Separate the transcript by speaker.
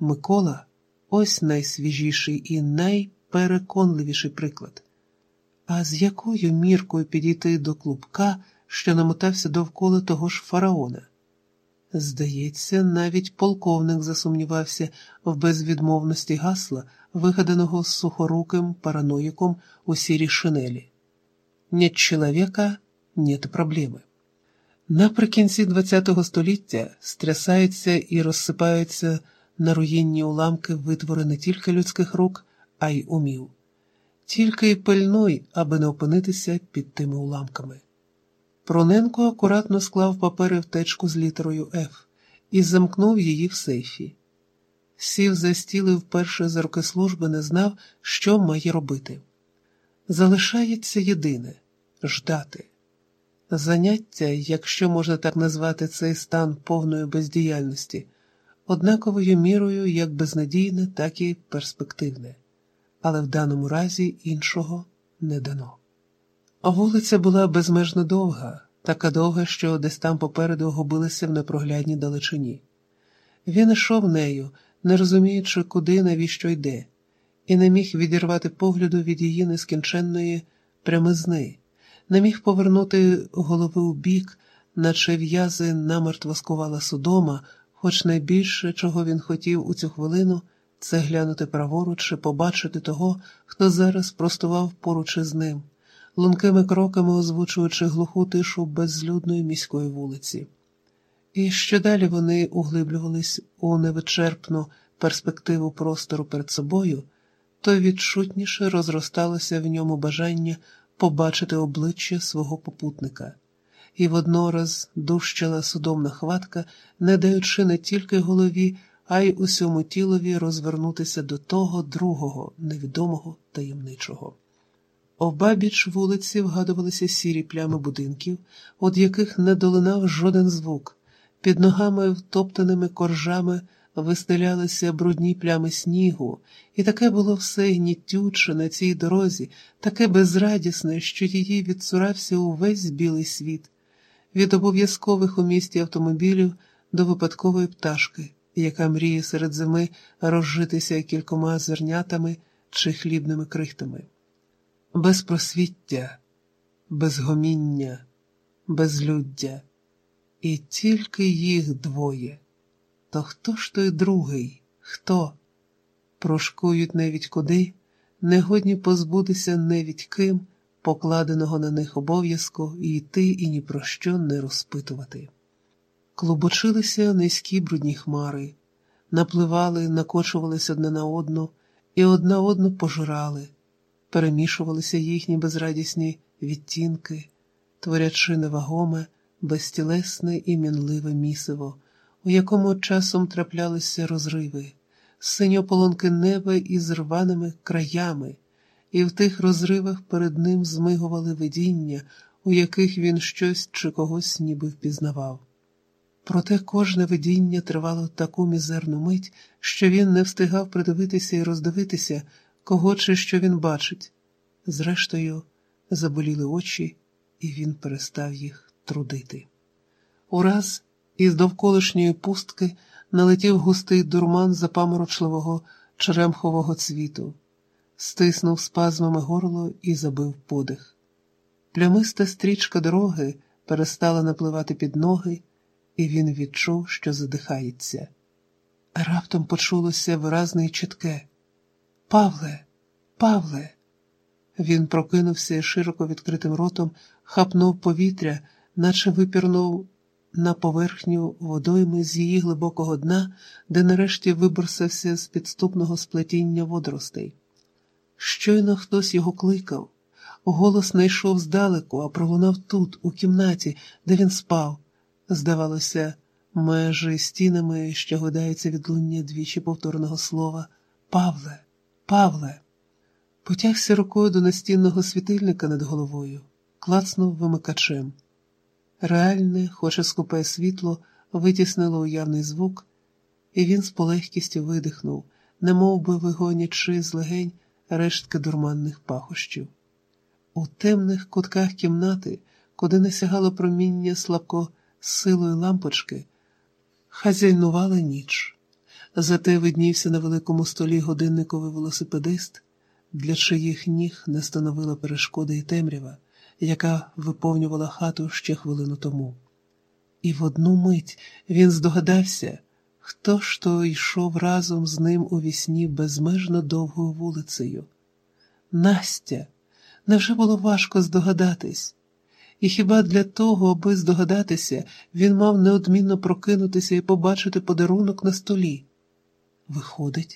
Speaker 1: Микола ось найсвіжіший і найпереконливіший приклад. А з якою міркою підійти до клубка, що намотався довкола того ж фараона? Здається, навіть полковник засумнівався в безвідмовності гасла, вигаданого сухоруким параноїком у сірій шинелі. Нет чоловіка, нет проблеми. Наприкінці ХХ століття стрясаються і розсипаються на руїнні уламки витвори не тільки людських рук, а й умів. Тільки й пильнуй, аби не опинитися під тими уламками. Проненко акуратно склав папери в течку з літерою Ф і замкнув її в сейфі. Сів за стіл і вперше за роки служби не знав, що має робити. Залишається єдине ждати. Заняття, якщо можна так назвати цей стан повної бездіяльності, однаковою мірою як безнадійне, так і перспективне, але в даному разі іншого не дано. Вулиця була безмежно довга, така довга, що десь там попереду губилися в непроглядній далечині. Він йшов нею, не розуміючи, куди навіщо йде, і не міг відірвати погляду від її нескінченної прямизни, не міг повернути голови у бік, наче в'язи намертво скувала судома, хоч найбільше, чого він хотів у цю хвилину, це глянути праворуч і побачити того, хто зараз простував поруч із ним лункими кроками озвучуючи глуху тишу безлюдної міської вулиці. І що далі вони углиблювались у невичерпну перспективу простору перед собою, то відчутніше розросталося в ньому бажання побачити обличчя свого попутника, і воднораз дужчала судомна хватка, не даючи не тільки голові, а й усьому тілові розвернутися до того другого, невідомого таємничого. Обабіч вулиці вгадувалися сірі плями будинків, від яких не долинав жоден звук. Під ногами втоптаними коржами вистелялися брудні плями снігу, і таке було все гнітюче на цій дорозі, таке безрадісне, що її відсурався увесь білий світ, від обов'язкових у місті автомобілів до випадкової пташки, яка мріє серед зими розжитися кількома зернятами чи хлібними крихтами безпросвіття, безгоміння, безлюддя, і тільки їх двоє. То хто ж той другий? Хто? Прошкують навіть куди, негодні позбутися навіть ким, покладеного на них обов'язку і йти і ні про що не розпитувати. Клубочилися низькі брудні хмари, напливали, накочувались одне на одну і одна одну пожирали перемішувалися їхні безрадісні відтінки, творячи невагоме, безтілесне і мінливе місиво, у якому часом траплялися розриви, синьополонки неба із рваними краями, і в тих розривах перед ним змигували видіння, у яких він щось чи когось ніби впізнавав. Проте кожне видіння тривало таку мізерну мить, що він не встигав придивитися і роздивитися кого чи що він бачить. Зрештою, заболіли очі, і він перестав їх трудити. Ураз із довколишньої пустки налетів густий дурман запаморочливого черемхового цвіту, стиснув спазмами горло і забив подих. Плямиста стрічка дороги перестала напливати під ноги, і він відчув, що задихається. Раптом почулося виразне й чітке. Павле, Павле. Він прокинувся і широко відкритим ротом хапнув повітря, наче випірнув на поверхню водойми з її глибокого дна, де нарешті виборсався з підступного сплетіння водоростей. Щойно хтось його кликав. Голос не йшов здалеку, а пролунав тут, у кімнаті, де він спав. Здавалося, межі стінами ще гойдається відлуння двічі повторного слова Павле, Павле. Потягся рукою до настінного світильника над головою, клацнув вимикачем. Реальне, хоч і скупе світло, витіснило уявний звук, і він з полегкістю видихнув, немов би вигонячи з легень рештки дурманних пахощів. У темних кутках кімнати, куди не сягало проміння слабко силою лампочки, хазяйнувала ніч. Зате виднівся на великому столі годинниковий велосипедист, для чиїх ніг не становила перешкоди і темрява, яка виповнювала хату ще хвилину тому. І в одну мить він здогадався, хто ж то йшов разом з ним у вісні безмежно довгою вулицею. Настя, невже було важко здогадатись? І хіба для того, аби здогадатися, він мав неодмінно прокинутися і побачити подарунок на столі? Виходить,